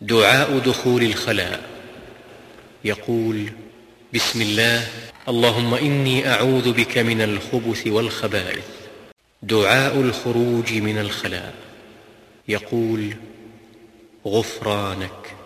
دعاء دخول الخلاء. يقول بسم الله. اللهم إني أعوذ بك من الخبث والخبائث. دعاء الخروج من الخلاء. يقول غفرانك.